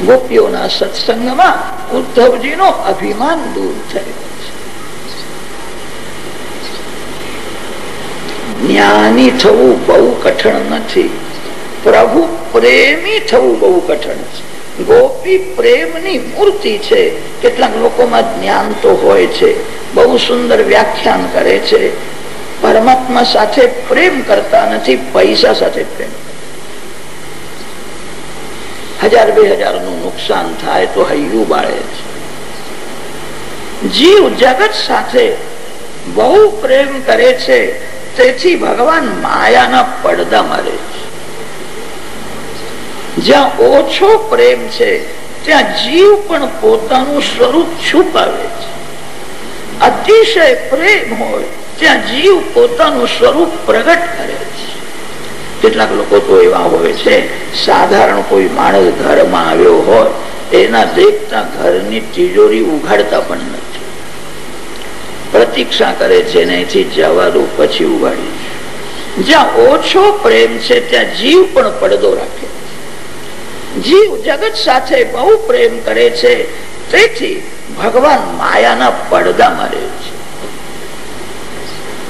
ગોપીઓના સત્સંગમાં ઉદ્ધવજીનો અભિમાન દૂર થયો જ્ઞાની થવું બહુ કઠણ નથી પ્રભુ પ્રેમી થવું બહુ કઠણ છે ગોપી પ્રેમની મૂર્તિ છે કેટલાક લોકોમાં જ્ઞાન તો હોય છે બહુ સુંદર વ્યાખ્યાન કરે છે પરમાત્મા સાથે પ્રેમ કરતા નથી પૈસા સાથે પ્રેમ હજાર બે હજારનું નુકસાન થાય તો હૈયું બાળે છે. જીવ જગત સાથે બહુ પ્રેમ કરે છે, તેથી ભગવાન માયાના પડદા મારે છે. જ્યાં ઓછો પ્રેમ છે, ત્યાં જીવ પણ પોતાનું સ્વરૂપ છુપાવે છે. અતિશય પ્રેમ હોય, ત્યાં જીવ પોતાનું સ્વરૂપ પ્રગટ કરે છે. કેટલાક લોકો તો એવા હોય છે, સાધારણ કોઈ માણસ ઘરમાં આવ્યો હોય એના દેખતા ઘરની તિજોરી ઉઘાડતા પણ નથી. પ્રતીક્ષા કરે છે એથી જવાનું પછી ઉગાડી જ્યાં ઓછો પ્રેમ છે, ત્યાં જીવ પણ પડદો રાખે જીવ જગત સાથે બહુ પ્રેમ કરે છે, તેથી ભગવાન માયાના પડદા મારે છે.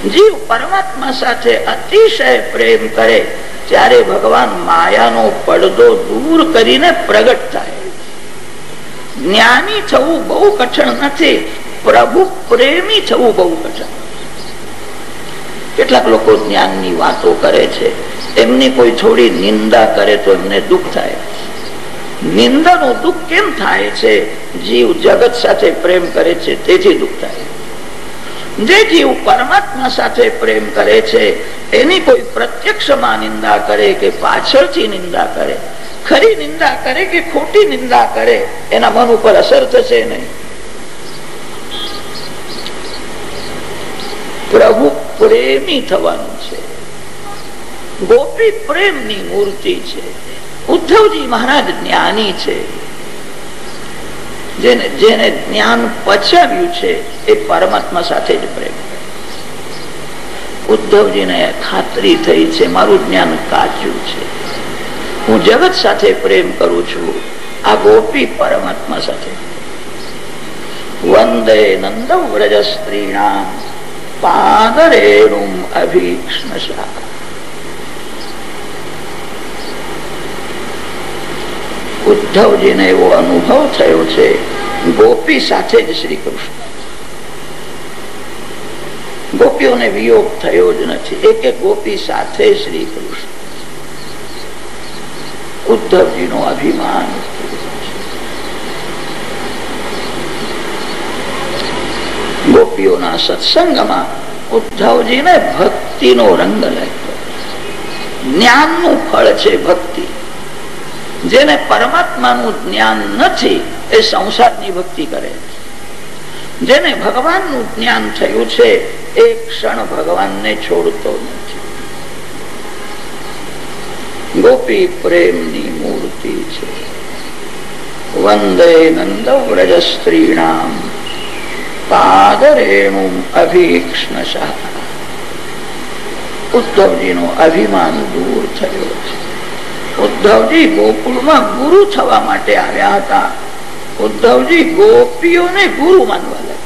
જીવ પરમાત્મા સાથે અતિશય પ્રેમ કરે, ત્યારે ભગવાન માયાનો પડદો દૂર કરીને પ્રગટ થાય. જ્ઞાની થવું બહુ કઠણ નથી, પ્રભુ પ્રેમી થવું બહુ કઠણ કેટલાક લોકો જ્ઞાનની વાતો કરે છે, એમની કોઈ થોડી નિંદા કરે તો એમને દુઃખ થાય. નિંદાનું દુઃખ કેમ થાય છે? જીવ જગત સાથે પ્રેમ કરે છે, તેથી દુઃખ થાય. જે જીવ પરમાત્મા સાથે પ્રેમ કરે છે, એની કોઈ પ્રત્યક્ષમાં નિંદા કરે કે પાછળથી નિંદા કરે, ખરી નિંદા કરે કે ખોટી નિંદા કરે, એના મન ઉપર અસર થશે નહીં. પ્રભુ પ્રેમી થવાનું છે. ગોપી પ્રેમની મૂર્તિ છે. ઉદ્ધવજી મહારાજ જ્ઞાની છે. જેને જેને જ્ઞાન પચાવ્યું છે, એ પરમાત્મા સાથે જ પ્રેમ ઉદ્ધવજીને ખાતરી થઈ છે, મારું જ્ઞાન કાચું છે. હું જગત સાથે પ્રેમ કરું છું, આ ગોપી પરમાત્મા સાથે. વંદે નંદ વ્રજ સ્ત્રીણામ પાદરેણુમ અભીક્ષ્ણશા ઉદ્ધવજીને એવો અનુભવ થયો છે. ગોપી સાથે જ શ્રી કૃષ્ણ ગોપીઓને વિયોગ થયો જ નથી. એક ગોપી સાથે શ્રી કૃષ્ણ ઉદ્ધવજી નો અભિમાન. ગોપીઓના સત્સંગમાં ઉદ્ધવજીને ભક્તિનો રંગ લાગ્યો. જ્ઞાનનું ફળ છે ભક્તિ. જેને પરમાત્માનું જ્ઞાન નથી, એ સંસારની ભક્તિ કરે જેને ભગવાનનું જ્ઞાન થયું છે, એ ક્ષણ ભગવાનને છોડતો નથી. ગોપી પ્રેમની મૂર્તિ છે. વંદે નંદ વ્રજ સ્ત્રીણામ પાદરેણુ અભિક્ષ્ણ ઉદ્ધવજીનો અભિમાન દૂર થયો છે. ઉદ્ધવજી ગોકુળમાં ગુરુ થવા માટે આવ્યા હતા. ઉદ્ધવજી ગોપીઓને ગુરુ માનવા લાગ્યા.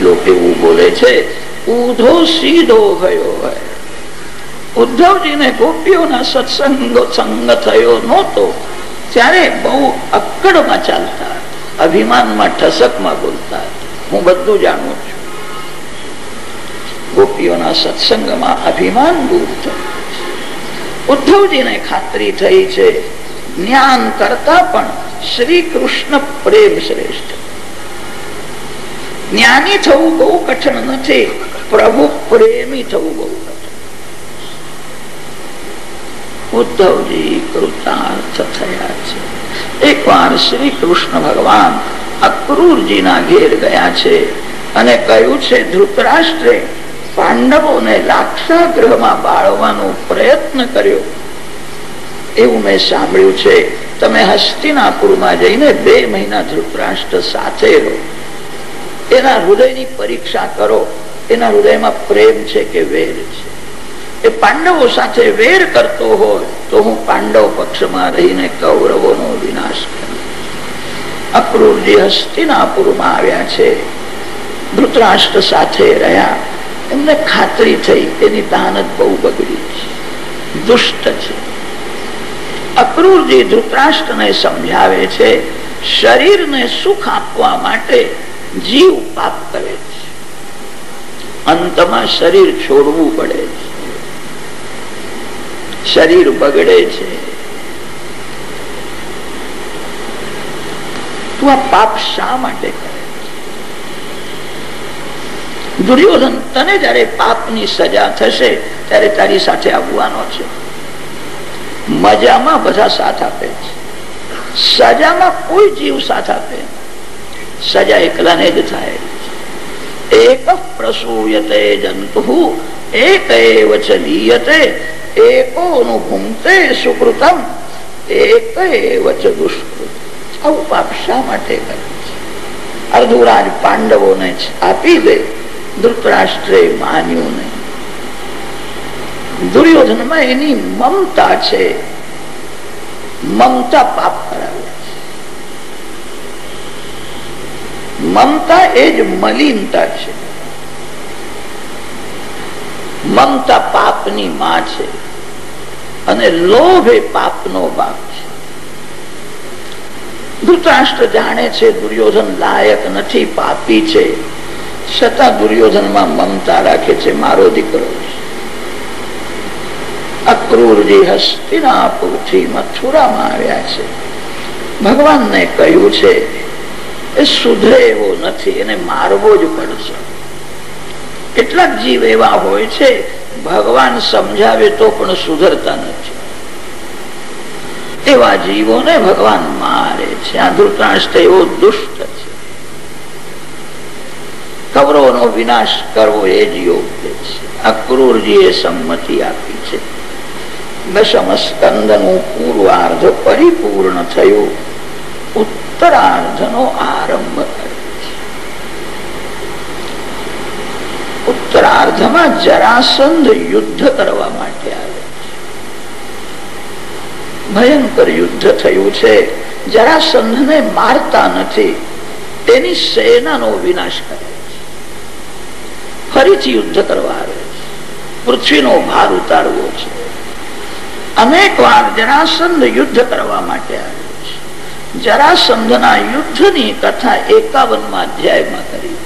લોકો એવું બોલે છે, ઉધો સીધો ગયો હોય. ઉદ્ધવજીને ગોપીઓના સત્સંગ સંગ થયો નહોતો. ત્યારે બહુ અક્કડમાં ચાલતા, અભિમાનમાં ઠસકમાં બોલતા. હું બધું જાણું છું. ગોપીઓના સત્સંગમાં અભિમાન દૂર થયું ઉદ્ધવજીને ખાતરી થઈ છે, જ્ઞાન કરતા પણ શ્રી કૃષ્ણ પ્રેમ શ્રેષ્ઠ. જ્ઞાની થવું બહુ કઠણ નથી, પ્રભુ પ્રેમી થવું બહુ ઉદ્ધવજી કૃતાર્થ થયા છે. એક વાર શ્રી કૃષ્ણ ભગવાન અક્રૂરજીના ઘેર ગયા છે અને કહ્યું છે, ધૃતરાષ્ટ્રે પાંડવોને લાક્ષાગ્રહમાં બાળવાનો પ્રયત્ન કર્યો. એવું મેં સાંભળ્યું છે. તમે હસ્તિનાપુરમાં જઈને બે મહિના ધૃતરાષ્ટ્ર સાથે રહો. એના હૃદયની પરીક્ષા કરો. એના હૃદયમાં પ્રેમ છે કે વેર છે. એ પાંડવો સાથે વેર કરતો હોય તો હું પાંડવ પક્ષમાં રહીને કૌરવોનો વિનાશ કર્યો અક્રૂરજી હસ્તિનાપુરમાં આવ્યા છે. ધૃતરાષ્ટ્ર સાથે રહ્યા. એમને ખાતરી થઈ, એની દાનત બહુ બગડી છે. દુષ્ટ છે. અક્રૂરજી ધૃતરાષ્ટ્રને સમજાવે છે, શરીરને સુખ આપવા માટે જીવ પાપ કરે છે. અંતમાં શરીર છોડવું પડે છે. શરીર બગડે છે. તું આ પાપ શા માટે કરે? દુર્યોધન, તને જયારે પાપની સજા થશે, ત્યારે તારી સાથે આવવાનો છે. મજામાં બધા સાથ આપે છે. સજામાં કોઈ જીવ સાથ આપે સજા એકલાને જ થાય. એક પ્રસૂયતે જંતુ, એક એવ લીયતે એકો ભૂમતે સુકૃતમ, એક ચ દુષ્કૃત. આવું પાપ શા માટે કરે છે? અર્ધુરાજ પાંડવોને આપી દે. ધૃતરાષ્ટ્રે માન્યું નહીં. દુર્યોધનમાં એની મમતા છે. મમતા પાપ કરાવે મમતા એ જ મલિનતા છે. મમતા પાપની માં છે અને લોભ એ પાપનો બાપ છે. ધૃતરાષ્ટ્ર જાણે છે, દુર્યોધન લાયક નથી, પાપી છે. છતાં દુર્યોધનમાં મમતા રાખે છે, મારો દીકરો. અક્રૂરજી હસ્તિનાપુરથી મથુરામાં આવ્યા છે. ભગવાનને કહ્યું છે, એ સુધરે એવો નથી, એને મારવો જ પડશે. કેટલાક જીવ એવા હોય છે, ભગવાન સમજાવે તો પણ સુધરતા નથી. એવા જીવોને ભગવાન મારે છે. આ ધૃતરાષ્ટ્ર એવો દુષ્ટ છે વિનાશ કરવો એ જ યોગ્ય છે. અક્રૂરજી એ સંમતિ આપી છે. દશમ સ્કંદનું પૂર્વાર્ધ પરિપૂર્ણ થયું. ઉત્તરાર્ધ નો આરંભ ઉત્તરાર્ધમાં જરાસંધ યુદ્ધ કરવા માટે આવે ભયંકર યુદ્ધ થયું છે. જરાસંધ ને મારતા નથી. તેની સેનાનો વિનાશ કરે ફરીથી યુદ્ધ કરવા આવે પૃથ્વીનો ભાર ઉતારવો છે. અનેક વાર જરાસંધ યુદ્ધ કરવા માટે આવે જરાસંધના યુદ્ધની કથા એકાવનમાં અધ્યાયમાં કરી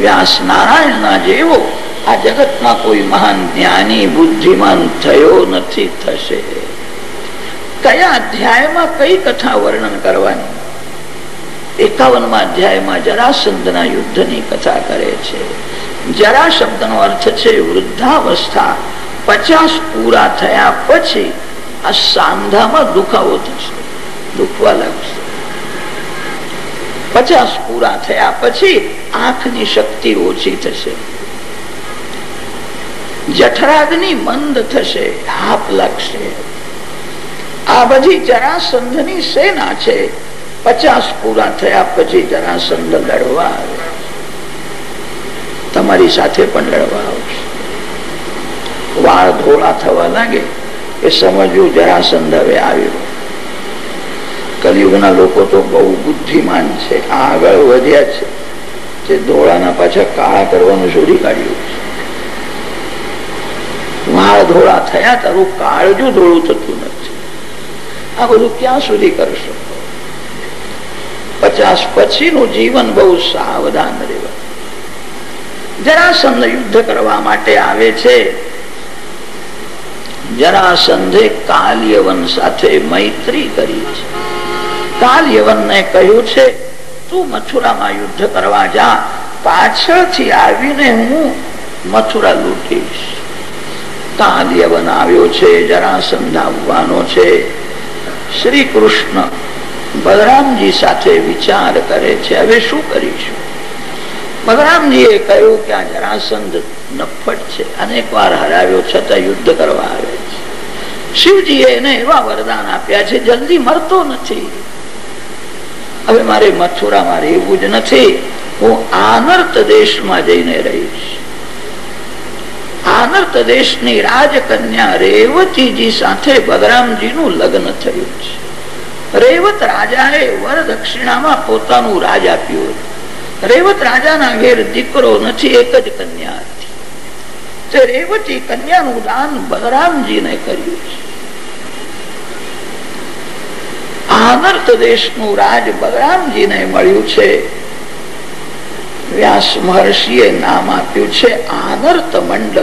વ્યાસ નારાયણના જેવો આ જગતમાં કોઈ મહાન જ્ઞાની, બુદ્ધિમાન થયો નથી થશે. કયા અધ્યાયમાં કઈ કથા વર્ણન કરવાની? એકાવનમાં અધ્યાયમાં જરાસંધના યુદ્ધની કથા કરે છે. જરા શબ્દનો અર્થ છે વૃદ્ધાવસ્થા. પચાસ પૂરા થયા પછી આ સાંધામાં દુખાવો થશે. દુખવા લાગશે. પચાસ પૂરા થયા પછી આંખની શક્તિ ઓછી થશે. જઠરાગની મંદ થશે, હાપ લાગશે. આ બધી જરાસંધની સેના છે. પચાસ પૂરા થયા પછી જરાસંધ લડવા આવે. તમારી સાથે પણ લડવા આવશે. વાળ ધોળા થવા લાગે એ સમજવું જરાસંધ હવે આવ્યો. કલયુગના લોકો તો બહુ બુદ્ધિમાન છે, આગળ વધ્યા છે. જે ધોળાના પાછા કાળા કરવાનું શોધી કાઢ્યું વાળ ધોળા થયા તારું કાળજું ધોળું થતું નથી. આ બધું ક્યાં સુધી કરશો? પચાસ પછીનું જીવન બહુ સાવધાન રહેવા. જરાસંધ યુદ્ધ કરવા માટે આવે છે. જરાસંધે કાલ્યવન સાથે મૈત્રી કરી છે. કાલ્યવન ને કહ્યું છે, તું મથુરામાં યુદ્ધ કરવા જા. પાછળથી આવીને હું મથુરા લૂંટીશ. કાલ્યવન આવ્યો છે જરાસંધ આવવાનો છે. શ્રી કૃષ્ણ બલરામજી સાથે વિચાર કરે છે. હવે શું કરીશું? બલરામજીએ કહ્યું કે આ જરાસંધ નફટ છે. અનેક વાર હરાવ્યો, છતાં યુદ્ધ કરવા આવે છે. શિવજીએ એને એવા વરદાન આપ્યા છે, જલ્દી મરતો નથી. હવે મારે મથુરામાં રહેવું જ નથી. હું આનર્ત દેશમાં જઈને રહીશ. આનર્ત દેશની રાજકન્યા રેવતીજી સાથે બલરામજીનું લગ્ન થયું છે. રેવત રાજાએ વર દક્ષિણામાં પોતાનું રાજ આપ્યું રેવત રાજાના ઘેર દીકરો નથી, એક જ કન્યા હતી. રેવતી કન્યાનું દાન બલરામજીને કર્યું છે. આનર્ત દેશનું રાજ બલરામજીને મળ્યું છે. વ્યાસ મહર્ષિએ નામ આપ્યું છે આનર્ત મંડળ.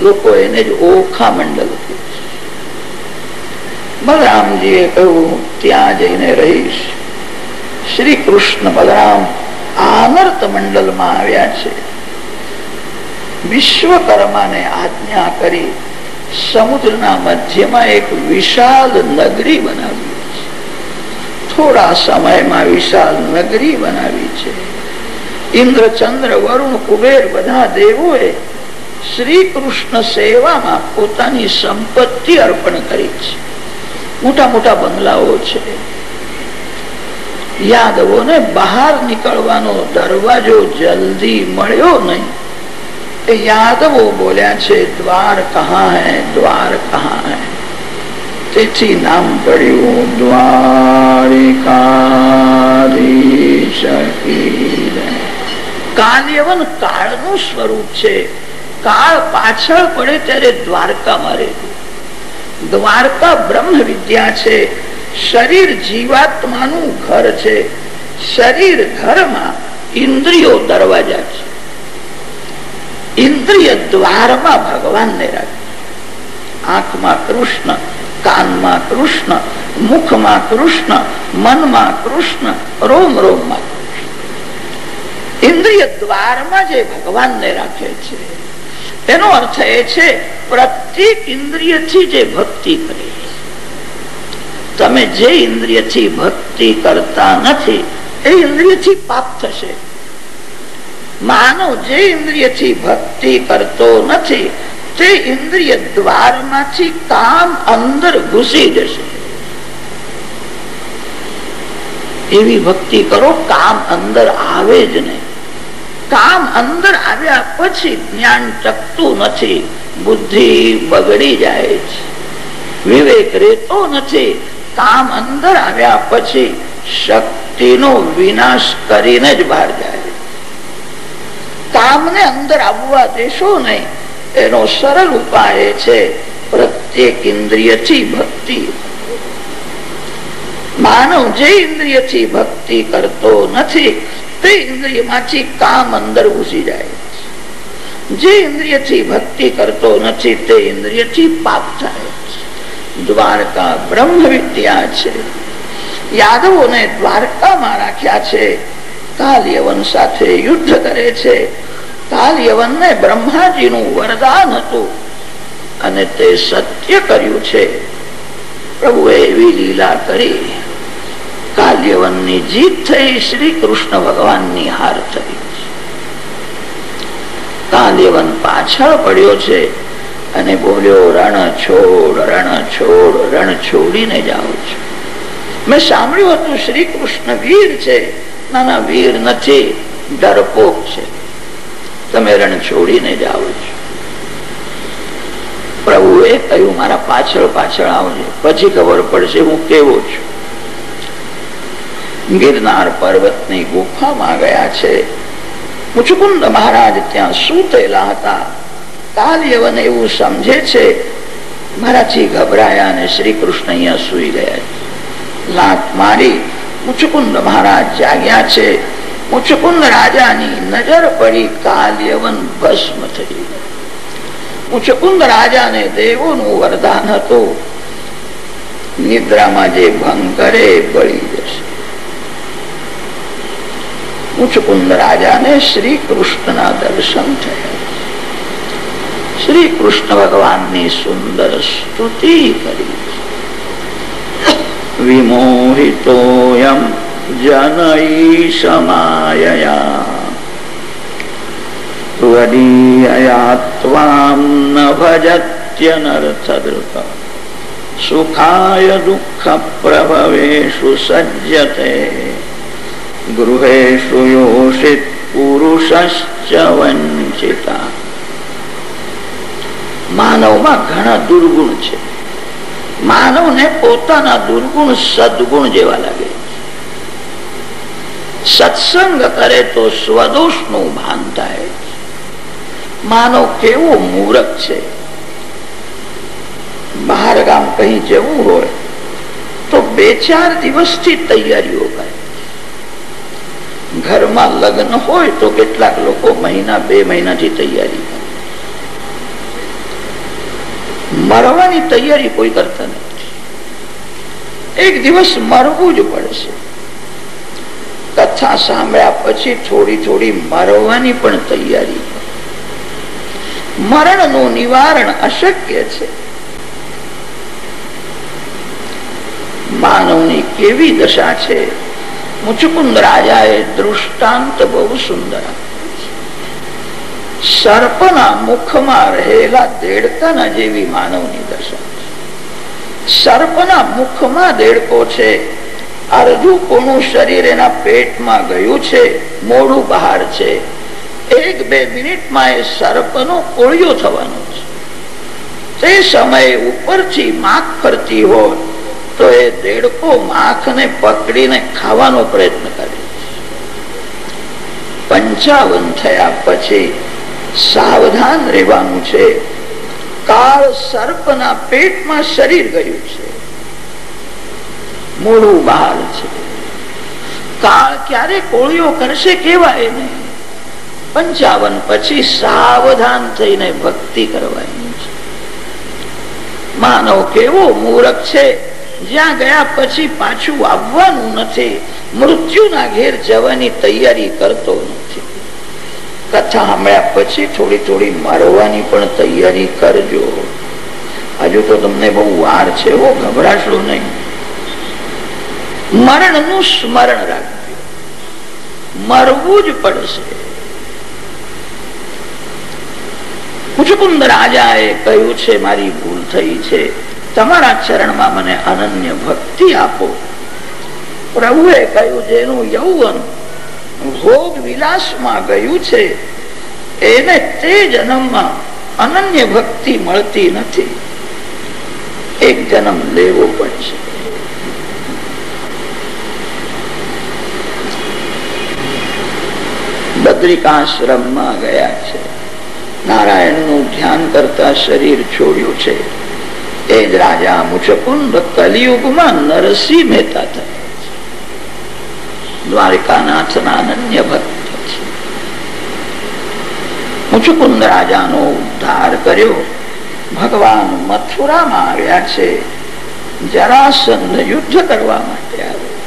લોકો એને જ ઓખા મંડળ બલરામજીએ કહ્યું, ત્યાં જઈને રહીશ. શ્રી કૃષ્ણ બલરામ આનર્ત મંડળમાં આવ્યા છે. વિશ્વકર્માને આજ્ઞા કરી સમુદ્રના મધ્યમાં એક વિશાલ નગરી બનાવી થોડા સમયમાં વિશાલ નગરી બનાવી છે. ઇન્દ્રચંદ્ર, વરુણ, કુબેર બધા દેવોએ શ્રી કૃષ્ણ સેવામાં પોતાની સંપત્તિ અર્પણ કરી છે. મોટા મોટા બંગલાઓ છે. યાદવોને બહાર નીકળવાનો દરવાજો જલ્દી મળ્યો નહીં. યાદવો બોલ્યા છે, દ્વાર કહા હૈ? દ્વાર કહા હૈ? તેથી નામ પડ્યું દ્વારિકાધીશ કાલ્યવન કાળનું સ્વરૂપ છે. કાળ પાછળ પડે ત્યારે દ્વારકા મારે. દ્વારકા બ્રહ્મ વિદ્યા છે. શરીર જીવાત્માનું ઘર છે. શરીર ઘરમાં ઇન્દ્રિયો દરવાજા છે. ઇન્દ્રિય દ્વારમાં ભગવાનને રાખે આંખમાં કૃષ્ણ, કાનમાં કૃષ્ણ, મુખમાં કૃષ્ણ, મનમાં કૃષ્ણ, રોમ રોમમાં ઇન્દ્રિય દ્વારમાં જે ભગવાનને રાખે છે એનો અર્થ એ છે, પ્રત્યેક ઇન્દ્રિયથી જે ભક્તિ કરે તમે જે ઇન્દ્રિયથી ભક્તિ કરતા નથી, એ ઇન્દ્રિયથી પાપ થશે. માનવ જે ઇન્દ્રિયથી ભક્તિ કરતો નથી, તે ઇન્દ્રિય દ્વારમાંથી કામ અંદર ઘૂસી જશે. એવી ભક્તિ કરો, કામ અંદર આવે જ નહીં. કામ અંદર આવ્યા પછી જ્ઞાન ટકતું નથી, બુદ્ધિ બગડી જાય છે. વિવેક રહેતો નથી, કામ અંદર આવ્યા પછી શક્તિનો વિનાશ કરીને જ બહાર જાય. કામને અંદર આવવા દેશો નહીં, એનો સરળ ઉપાય છે પ્રત્યેક ઇન્દ્રિયથી ભક્તિ. માનવ જે ઇન્દ્રિયથી ભક્તિ કરતો નથી તે ઇન્દ્રિયમાંથી કામ અંદર ઘૂસી જાય જે ઇન્દ્રિયથી ભક્તિ કરતો નથી, તે ઇન્દ્રિયથી પાપ થાય દ્વારકા બ્રહ્મ વિદ્યા છે. યાદવોને દ્વારકામાં રાખ્યા છે. કાલ્યવન સાથે યુદ્ધ કરે છે. કાલ્યવન ને બ્રહ્માજીનું વરદાન હતું અને તે સત્ય કર્યું છે. પ્રભુએ એવી લીલા કરી કાલ્યવનની જીત થઈ શ્રી કૃષ્ણ ભગવાનની હાર થઈ કાલ્યવન પાછળ પડ્યો છે અને બોલ્યો, રણ છોડ રણ છોડ, રણ છોડીને જાઉં છું. મેં સાંભળ્યું હતું, શ્રી કૃષ્ણ વીર છે. નાના વીર નથી, ડરપોક છે. તમે રણ છોડીને જાઓ છો. પ્રભુએ કહ્યું, મારા પાછળ પાછળ આવજો, પછી ખબર પડશે હું કેવો છું. ગિરનાર પર્વતની ગુફામાં ગયા છે. મુચુકુંદ મહારાજ ત્યાં સૂતેલા હતા. કાલ્યવન એવું સમજે છે મારાથી ગભરાયા અને શ્રી કૃષ્ણ અહીંયા સુઈ ગયા લાત મારી મુચુકુંદ મહારાજ જાગ્યા છે. મુચુકુંદ રાજાની નજર પડી કાલ્યવન ભસ્મ થઈ મુચુકુંદ રાજાને દેવોનું વરદાન હતું. નિદ્રામાં જે ભંગ કરે બળી જશે. ઉચકુંદ રાજાને શ્રી કૃષ્ણના દર્શન થયા. શ્રી કૃષ્ણ ભગવાનની સુંદર સ્તુતિ કરી. વિમોહિતોયમ જનઈ સમાયયા. ત્વદીયયાત્વામ ન સુખાય દુઃખ પ્રભવેશુ સજ્જતે. ગૃહેશુ પુરુષ વંચિતા માનવમાં ઘણા દુર્ગુણ છે। માનવને પોતાના દુર્ગુણ સદગુણ જેવા લાગે સત્સંગ કરે તો સ્વદોષનું ભાન થાય માનવ કેવો મૂરખ છે। બહાર ગામ કઈ જવું હોય, તો બે ચાર દિવસથી તૈયારીઓ કરે। ઘરમાં લગ્ન હોય તો કેટલાક લોકો મહિના, બે મહિનાથી તૈયારી મરવાની તૈયારી કોઈ કરતા નથી. એક દિવસ મરવું જ પડશે. કથા સાંભળ્યા પછી થોડી થોડી મરવાની પણ તૈયારી. મરણનું નિવારણ અશક્ય છે. માનવની કેવી દશા છે? મુચુકુંદ રાજાએ દૃષ્ટાંત બહુ સુંદર સર્પના મુખમાં રહેલા દેડકાના જેવી માનવની દશા સર્પના મુખમાં દેડકો છે અડધું કોનું શરીર એના પેટમાં ગયું છે, મોડું બહાર છે. એક બે મિનિટમાં એ સર્પનો કોળિયો થવાનો છે. તે સમયે ઉપરથી માખ ફરતી હોય તો એ દેડકો, માખને પકડીને ખાવાનો પ્રયત્ન કરે પંચાવન થયા પછી સાવધાન રહેવાનું છે. કાળ સર્પના પેટમાં શરીર ગયું છે. મોડું બહાર છે. કાળ ક્યારે કોળીઓ કરશે કેવાય નહીં. પંચાવન પછી સાવધાન થઈને ભક્તિ કરવાની છે. માનવ કેવો મૂરખ છે? જ્યાં ગયા પછી પાછું આવવાનું નથી. મૃત્યુના ઘેર જવાની તૈયારી કરતો નથી. કથા સાંભળ્યા પછી થોડી થોડી મરવાની પણ તૈયારી કરજો. હજુ તો તમને બહુ વાર છે એવો ગભરાશો નહીં. મરણનું સ્મરણ રાખજો. મરવું જ પડશે. મુચુકુંદ રાજાએ કહ્યું છે, મારી ભૂલ થઈ છે. તમારા ચરણમાં મને અનન્ય ભક્તિ આપો. પ્રભુએ કહ્યું જેનું યૌવન ભોગ વિલાસમાં ગયું છે, એને તે જન્મમાં અનન્ય ભક્તિ મળતી નથી. એક જન્મ લેવો પડશે. બદ્રિકાશ્રમમાં ગયા છે. નારાયણનું ધ્યાન કરતા શરીર છોડ્યું છે. એ જ રાજા મુચકુંદ કલિયુગમાં નરસિંહ મહેતા થયા. દ્વારિકાનાથના અનન્ય ભક્ત છે. રાજાનો ઉદ્ધાર કર્યો. ભગવાન મથુરામાં આવ્યા છે. જરાસંધ યુદ્ધ કરવા માટે આવ્યો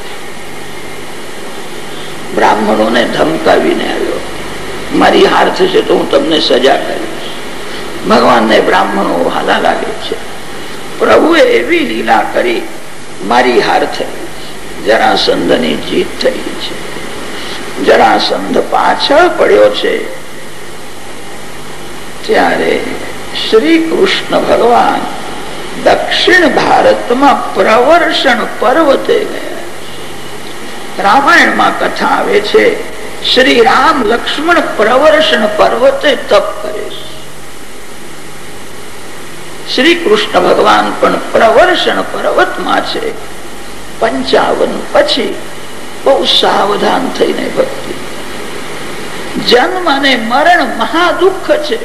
બ્રાહ્મણોને ધમકાવીને આવ્યો. મારી હાર થશે તો હું તમને સજા કરીશ. ભગવાનને બ્રાહ્મણો હાલા લાગે છે. પ્રભુએ એવી લીલા કરી, મારી હાર થઈ. જરાસંધની જીત થઈ છે. જરાસંધ પાછળ પડ્યો છે. ત્યારે શ્રી કૃષ્ણ ભગવાન દક્ષિણ ભારતમાં પ્રવર્ષણ પર્વતે ગયા. રામાયણમાં કથા આવે છે, શ્રી રામ લક્ષ્મણ પ્રવર્ષણ પર્વતે તપ કરે છે. શ્રી કૃષ્ણ ભગવાન પણ પ્રવર્ષણ પર્વતમાં છે. પંચાવન પછી બહુ સાવધાન થઈને ભક્તિ. જન્મ અને મરણ મહાદુઃખ છે.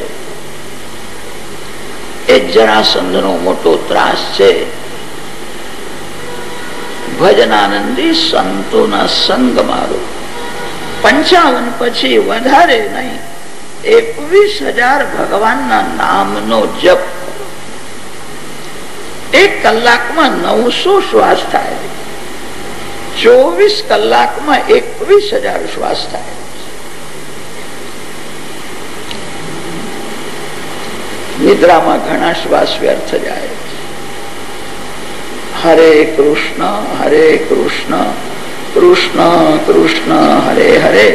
એ જરાસંધ નો મોટો ત્રાસ છે. ભજનાનંદી સંતોના સંગ મારો પંચાવન પછી વધારે નહીં. એકવીસ હજાર ભગવાનના નામનો જપ એક કલાકમાં નવસો શ્વાસ થાય. ચોવીસ કલાકમાં એકવીસ હજાર શ્વાસ થાય. નિદ્રામાં ઘણા શ્વાસ વ્યર્થ જાય. હરે કૃષ્ણ હરે કૃષ્ણ કૃષ્ણ કૃષ્ણ, હરે હરે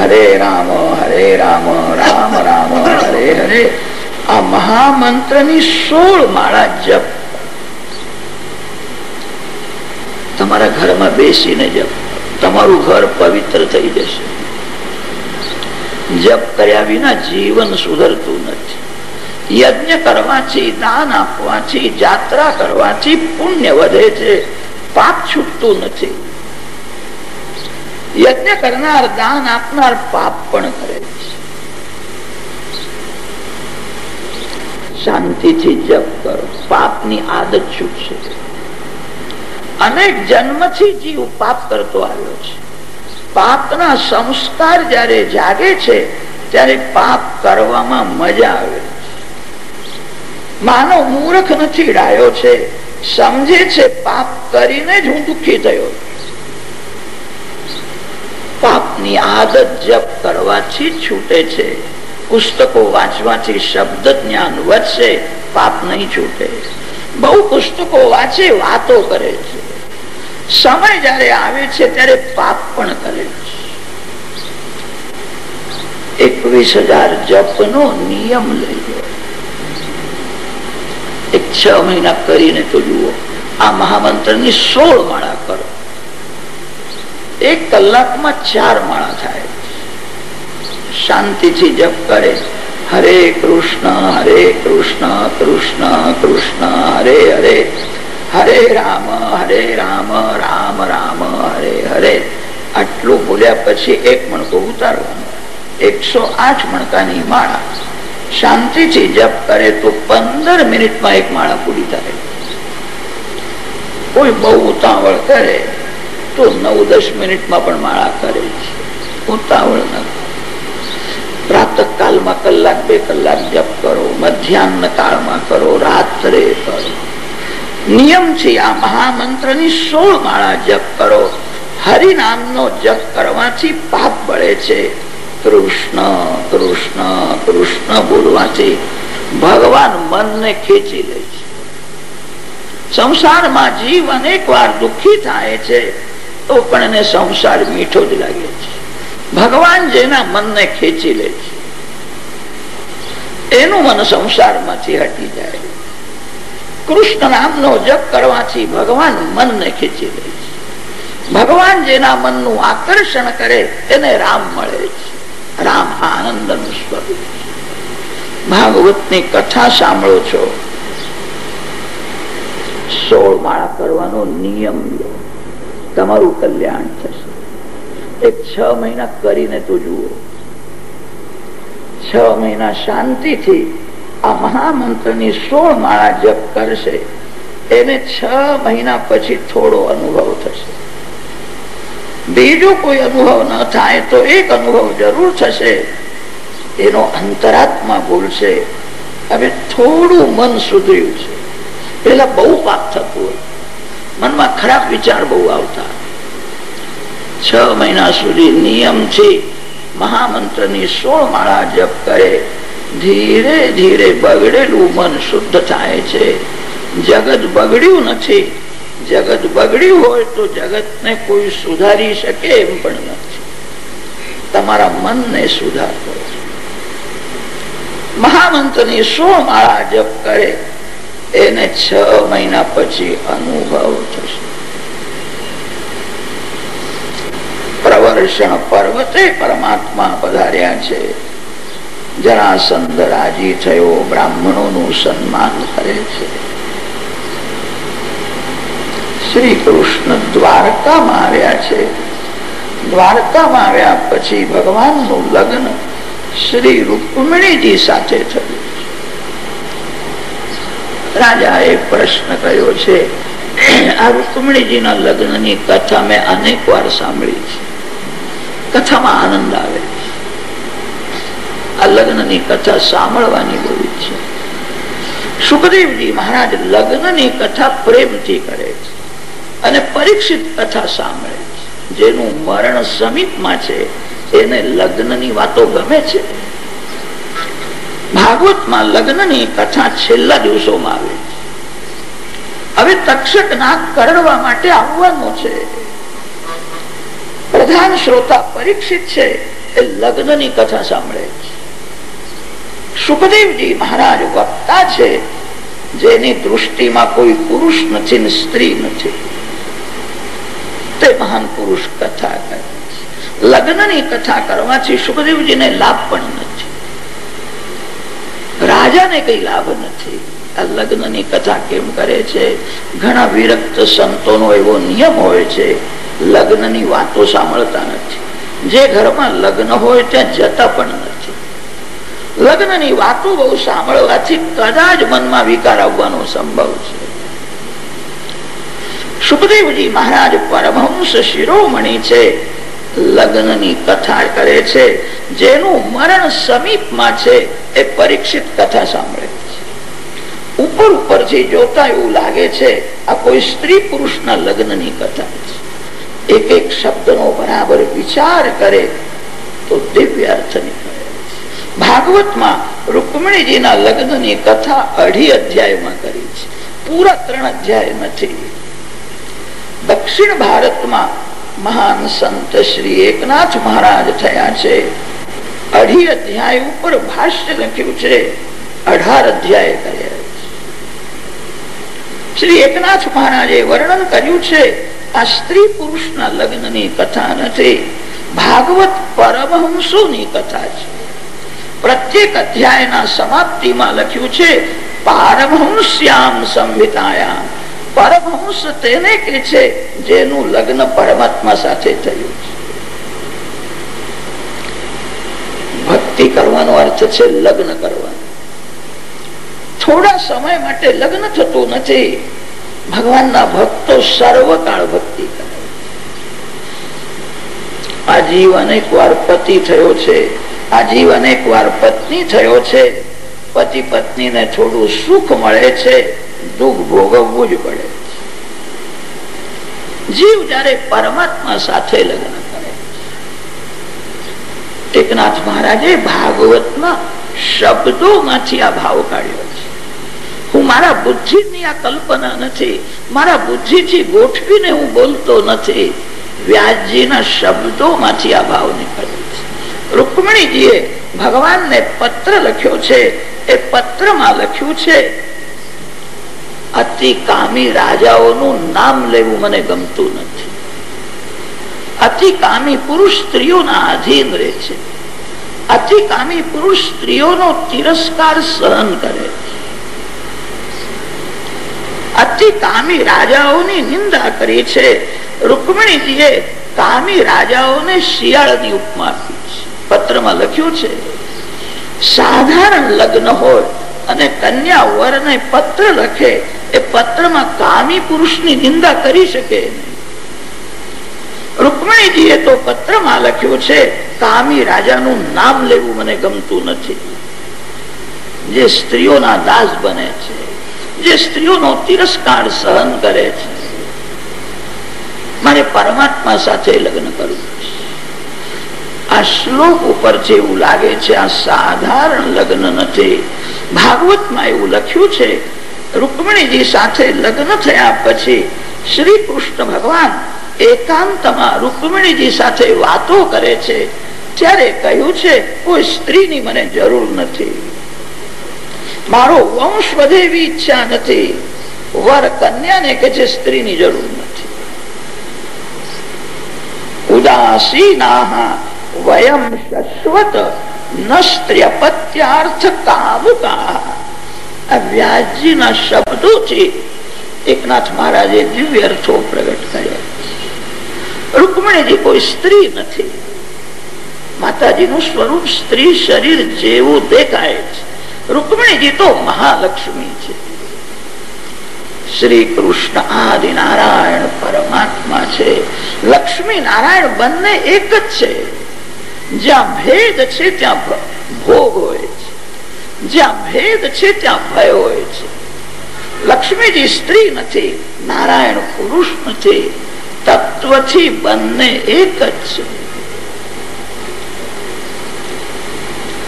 હરે રામ હરે રામ રામ રામ, હરે હરે. આ મહામંત્રની સોળ માળા જપ તમારા ઘરમાં બેસીને જપ. તમારું ઘર પવિત્ર થઈ જશે. જપ કર્યા વિના જીવન સુધરતું નથી. યજ્ઞ કરવાથી, દાન આપવાથી, જાત્રા કરવાથી પુણ્ય વધે છે. પાપ છૂટતું નથી. યજ્ઞ કરનાર, દાન આપનાર પાપ પણ કરે છે. શાંતિથી જપ કરો. પાપની આદત છૂટશે. અનેક જન્મથી જીવ પાપ કરતો આવ્યો છે. પાપના સંસ્કાર જયારે જાગે છે, ત્યારે પાપ કરવામાં મજા આવે માનવ મૂર્ખ નથી ડાયો છે, સમજે છે પાપ કરીને જ હું દુઃખી થયો પાપની આદત જપ કરવાથી છૂટે છે. પુસ્તકો વાંચવાથી શબ્દ જ્ઞાન વધશે, પાપ નહીં છૂટે. બહુ પુસ્તકો વાંચે, વાતો કરે છે. સમય જયારે આવે છે ત્યારે પાપ પણ કરે એકવીસ હજાર જપ નો નિયમ લઈ એક છ મહિના કરીને તો જુઓ, આ મહામંત્રની સોળ માળા કરો. એક કલાકમાં ચાર માળા થાય. શાંતિથી જપ કરે. હરે કૃષ્ણ હરે કૃષ્ણ કૃષ્ણ કૃષ્ણ, હરે હરે. હરે રામ હરે રામ રામ રામ, હરે હરે. આટલું બોલ્યા પછી એક મણકો ઉતારવાનું એકસો આઠ મણકાની માળા. શાંતિથી જપ કરે તો પંદર મિનિટમાં એક માળા પૂરી થાય. કોઈ બહુ ઉતાવળ કરે તો નવ દસ મિનિટમાં પણ માળા કરે છે. ઉતાવળ નથી પ્રાતઃ કાલમાં કલાક બે કલાક જપ કરો, મધ્યાહન કાળમાં કરો, રાત્રે નિયમ છે આ મહામંત્રની સોળ માળા જપ કરો. હરિનામ નો જપ કરવાથી પાપ બળે છે. કૃષ્ણ કૃષ્ણ કૃષ્ણ બોલવાથી ભગવાન મનને ખેંચી લે છે. સંસારમાં જીવ અનેક વાર દુઃખી થાય છે, તો પણ એને સંસાર મીઠો જ લાગે છે. ભગવાન જેના મનને ખેંચી લે છે. એનું મન સંસારમાંથી હટી જાય. કૃષ્ણ નામનો જપ કરવાથી ભગવાન મનને ખેંચી લે છે. ભગવાન જેના મનનું આકર્ષણ કરે એને રામ મળે છે. રામ આનંદ સ્વરૂપ ભાગવતની કથા સાંભળો છો. સોળ માળા કરવાનો નિયમ લો. તમારું કલ્યાણ થશે. એક છ મહિના કરીને તો જુઓ. છ મહિના શાંતિથી આ મહામંત્રની સોળ માળા જપ કરશે. એને છ મહિના પછી થોડો અનુભવ થશે. બીજો કોઈ અનુભવ ન થાય તો એક અનુભવ જરૂર થશે. એનો અંતરાત્મા ભૂલશે હવે થોડું મન સુધર્યું છે. પેલા બહુ પાપ થતું હોય. મનમાં ખરાબ વિચાર બહુ આવતા. છ મહિના સુધી નિયમ છે. મહામંત્રની સોળ માળા જપ કરે. ધીરે ધીરે બગડેલું મન શુદ્ધ થાય છે. જગત બગડ્યું નથી. જગત બગડ્યું હોય તો જગત ને કોઈ સુધારી શકે એમ પણ નથી. તમારા મનને સુધારો. મહામંત્રની સોળ માળા જપ કરે. એને છ મહિના પછી અનુભવ થશે. પ્રવર્ષણ પર્વતે પરમાત્મા પધાર્યા છે. જરાસંધ રાજી થયો બ્રાહ્મણો નું સન્માન કરે છે. શ્રી કૃષ્ણ દ્વારકામાં આવ્યા છે. દ્વારકામાં આવ્યા પછી ભગવાનનું લગ્ન શ્રી રૂકમિણીજી સાથે થયું. રાજા એ પ્રશ્ન કર્યો છે, આ રૂકમિણીજીના લગ્નની કથા મેં અનેક વાર સાંભળી છે. કથામાં આનંદ આવે લગ્નની કથા સાંભળવાની બહુ ઈચ્છા. સુખદેવજી મહારાજ લગ્નની કથા પ્રેમથી કરે છે અને પરીક્ષિત કથા સાંભળે છે. જેનું મરણ સમીપમાં છે, એને લગ્નની વાતો ગમે છે. ભાગવતમાં લગ્નની કથા છેલ્લા દિવસોમાં આવે છે. હવે તક્ષક નાક કરડવા માટે આવવાનું છે. પ્રધાન શ્રોતા પરીક્ષિત છે એ લગ્નની કથા સાંભળે છે. સુખદેવજી મહારાજ વક્તા છે, જેની દૃષ્ટિમાં કોઈ પુરુષ નથી ને સ્ત્રી નથી. તે મહાન પુરુષ કથા કરે લગ્નની કથા કરવાથી સુખદેવજીને લાભ પણ નથી. રાજાને કઈ લાભ નથી. આ લગ્નની કથા કેમ કરે છે? ઘણા વિરક્ત સંતોનો એવો નિયમ હોય છે, લગ્નની વાતો સાંભળતા નથી. જે ઘરમાં લગ્ન હોય, ત્યાં જતા પણ નથી. લગ્નની વાતો બહુ સાંભળવાથી કદાચ મનમાં વિકાર આવવાનો સંભવ છે. સુખદેવજી મહારાજ પરમહંસ શિરોમણી છે, લગ્નની કથા કરે છે, જેનું મરણ સમીપમાં છે, એ પરીક્ષિત કથા સાંભળે છે. ઉપર ઉપરથી જોતા એવું લાગે છે, આ કોઈ સ્ત્રી પુરુષના લગ્નની કથા છે. એક એક શબ્દનો બરાબર વિચાર કરે તો દિવ્ય અર્થ નીકળે ભાગવતમાં રૂકમણીજીના લગ્નની કથા અઢી અધ્યાયમાં કરી છે. પૂરા ત્રણ અધ્યાય નથી દક્ષિણ ભારતમાં મહાન સંત શ્રી એકનાથ મહારાજ થયા છે. અઢી અધ્યાય ઉપર ભાષ્ય લખ્યું છે. અઢાર અધ્યાય કર્યા શ્રી એકનાથ મહારાજે વર્ણન કર્યું છે, આ સ્ત્રી પુરુષના લગ્નની કથા નથી. ભાગવત પરમહંસોની કથા છે. પ્રત્યેક અધ્યાયના સમાપ્તિમાં લખ્યું છે, પારમહંસ્યામ સંહિતાયામ પરમહંસ તેને કે છે, જેનું લગ્ન પરમાત્મા સાથે થયું છે. ભક્તિ કરવાનો અર્થ છે લગ્ન કરવાનો. થોડા સમય માટે લગ્ન થતું નથી. ભગવાનના ભક્તો સર્વકાળ ભક્તિ કરે આજીવ જીવ અનેક વાર પતિ થયો છે. આ જીવ અનેક વાર પત્ની થયો છે. પતિ પત્નીને થોડું સુખ મળે છે. દુઃખ ભોગવવું જ પડે જીવ જયારે પરમાત્મા સાથે લગ્ન કરે એકનાથ મહારાજે ભાગવતમાં શબ્દોમાંથી આ ભાવ કાઢ્યો છે. હું મારા બુદ્ધિની આ કલ્પના નથી. મારા બુદ્ધિથી ગોઠવીને હું બોલતો નથી. વ્યાસજીના શબ્દોમાંથી આ ભાવ નીકળે રૂકમણીજીએ ભગવાનને પત્ર લખ્યો છે. એ પત્રમાં લખ્યું છે, અતિ કામી રાજાઓનું નામ લેવું મને ગમતું નથી. પુરુષ સ્ત્રીઓના તિરસ્કાર સહન કરે અતિ કામી રાજાઓની નિંદા કરી છે. રૂકમણીજીએ કામી રાજાઓને શિયાળની ઉપમા આપી પત્રમાં લખ્યું છે, સાધારણ લગ્ન હોય અને કન્યા વરને પત્ર લખે, એ પત્રમાં કામી પુરુષની નિંદા કરી શકે. રૂકમણીજીએ તો પત્રમાં લખ્યું છે, કામી રાજાનું નામ લેવું મને ગમતું નથી. જે સ્ત્રીઓના દાસ બને છે, જે સ્ત્રીઓનો તિરસ્કાર સહન કરે છે. મારે પરમાત્મા સાથે લગ્ન કરવું. આ શ્લોક ઉપર છે એવું લાગે છે, આ સાધારણ લગ્ન નથી. ભાગવતમાં એવું લખ્યું છે, રૂકમણીજી સાથે લગ્ન થયા પછી શ્રી કૃષ્ણ ભગવાન એકાંતમાં રૂકમણીજી સાથે વાતો કરે છે. ત્યારે કહ્યું છે, કોઈ સ્ત્રીની મને જરૂર નથી. મારો વંશ વધે એવી ઈચ્છા નથી. વર કન્યાને કે છે સ્ત્રીની જરૂર નથી. ઉદાસીના રૂકમણીજી કોઈ સ્ત્રી નથી માતાજીનું સ્વરૂપ સ્ત્રી શરીર જેવું દેખાય છે। રૂકમણીજી તો મહાલક્ષ્મી છે। શ્રી કૃષ્ણ આદિ નારાયણ પરમાત્મા છે। લક્ષ્મી નારાયણ બંને એક જ છે। જ્યાં ભેદ છે ત્યાં ભોગ હોય છે. જ્યાં ભેદ છે ત્યાં ભય હોય છે. લક્ષ્મીજી સ્ત્રી નથી, નારાયણ પુરુષ નથી, તત્વથી બંને એક જ છે.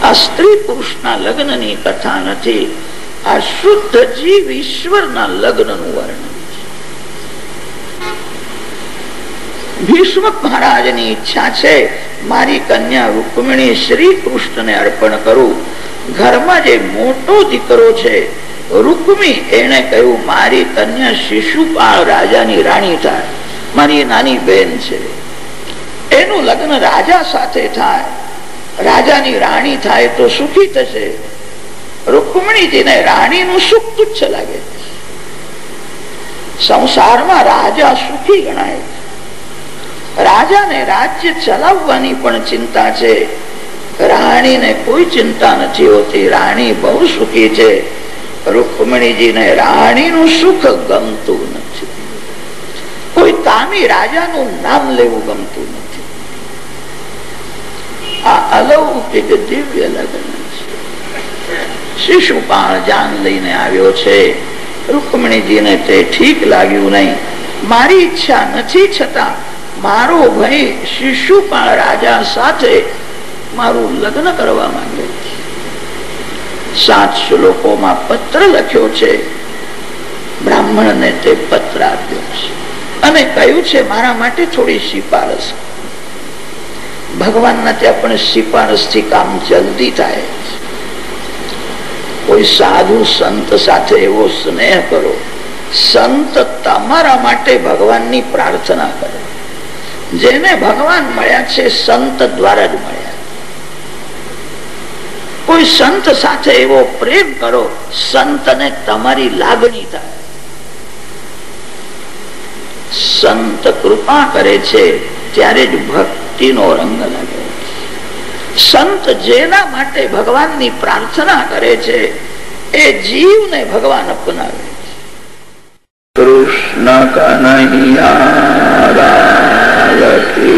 આ સ્ત્રી પુરુષના લગ્નની કથા નથી, આ શુદ્ધ જીવ ઈશ્વરના લગ્નનું વર્ણન ભીષ્મ મહારાજની ઈચ્છા છે, મારી કન્યા રૂકમિણી શ્રી કૃષ્ણને અર્પણ કરું. ઘરમાં જે મોટો દીકરો છે રૂકમી એને કહ્યું, મારી કન્યા શિશુપાળ રાજાની રાણી થાય, મારી નાની બેન છે. એનું લગ્ન રાજા સાથે થાય, રાજાની રાણી થાય તો સુખી થશે. રૂકમણીજીને રાણીનું સુખ તુચ્છ લાગે સંસારમાં રાજા સુખી ગણાય રાજાને રાજ્ય ચલાવવાની પણ ચિંતા છે. રાણીને કોઈ ચિંતા નથી હોતી. રાણી બહુ સુખી છે. રૂકમણીજીને રાણીનું સુખ ગમતું નથી. કોઈ કામી રાજાનું નામ લેવું ગમતું નથી. આ અલૌકિક દિવ્ય લગ્ન શિશુપાળ જાન લઈને આવ્યો છે. રૂકમણીજીને તે ઠીક લાગ્યું નહીં. મારી ઈચ્છા નથી છતાં મારો ભાઈ શિશુપાળ રાજા સાથે મારું લગ્ન કરવા માંગે સાત શ્લોકોમાં પત્ર લખ્યો છે. બ્રાહ્મણને તે પત્ર આપ્યો છે. અને કહ્યું છે, મારા માટે થોડી સિફારસ ભગવાનના ત્યાં પણ સિફારસથી કામ જલ્દી થાય કોઈ સાધુ સંત સાથે એવો સ્નેહ કરો. સંત તમારા માટે ભગવાનની પ્રાર્થના કરે. જેને ભગવાન મળ્યા છે, સંત દ્વારા જ મળ્યા. કોઈ સંત સાથે એવો પ્રેમ કરો, સંતને તમારી લાગણી થાય. સંત કૃપા કરે છે, ત્યારે જ ભક્તિનો રંગ લાગે. સંત જેના માટે ભગવાનની પ્રાર્થના કરે છે, એ જીવને ભગવાન અપનાવે કૃષ્ણ કનૈયા નથી